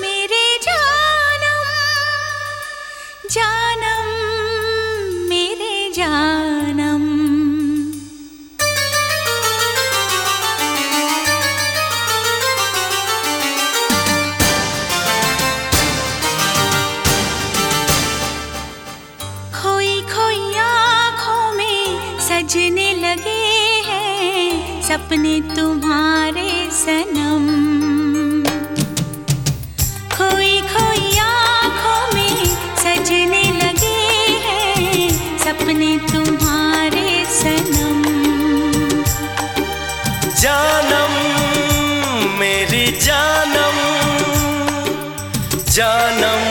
मेरे जानम जानम मेरे जानम। खोई खोई में सजने लगे हैं सपने तुम्हारे सनम। खोई खोई आँखों में सजने लगे हैं सपने तुम्हारे सनम। जानम, मेरी जानम जानम,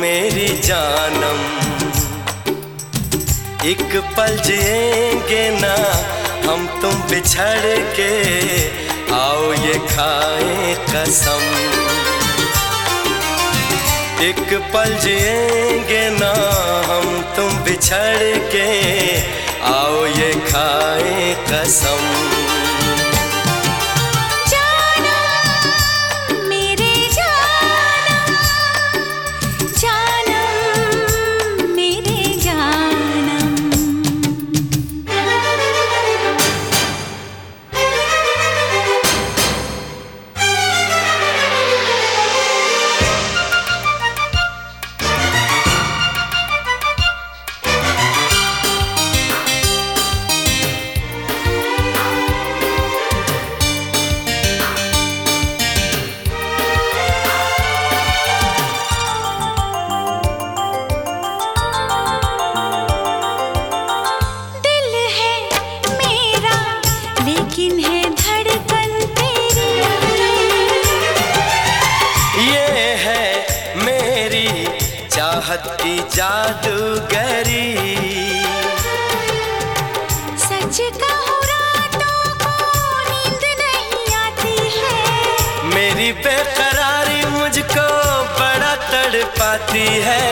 मेरी जानम। एक पल जिएँगे ना, हम तुम बिछड़ के आओ ये खाए कसम। एक पल जिएँगे ना हम, तुम बिछड़ के आओ ये खाए कसम। चाहत की जादूगरी। सच कहूँ रातों को नींद नहीं आती है। मेरी बेकरारी मुझको बड़ा तड़पाती है।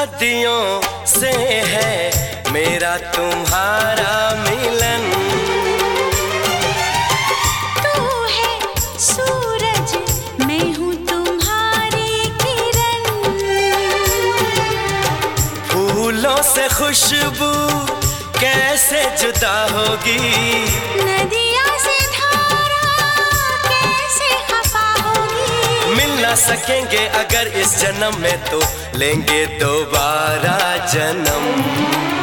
सदियों से है मेरा तुम्हारा मिलन। तू है सूरज मैं हूँ तुम्हारी किरण। फूलों से खुशबू कैसे जुदा होगी? नदिया ना सकेंगे अगर इस जन्म में तो। लेंगे दोबारा जानम।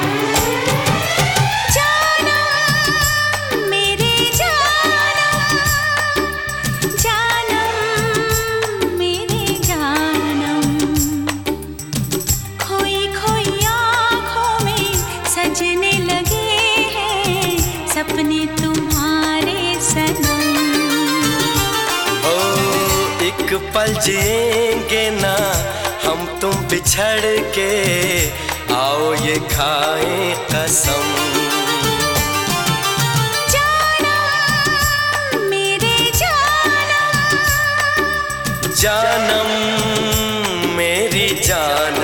पल जिएँगे ना हम तुम बिछड़ के आओ ये खाए कसम। जानम मेरी जान।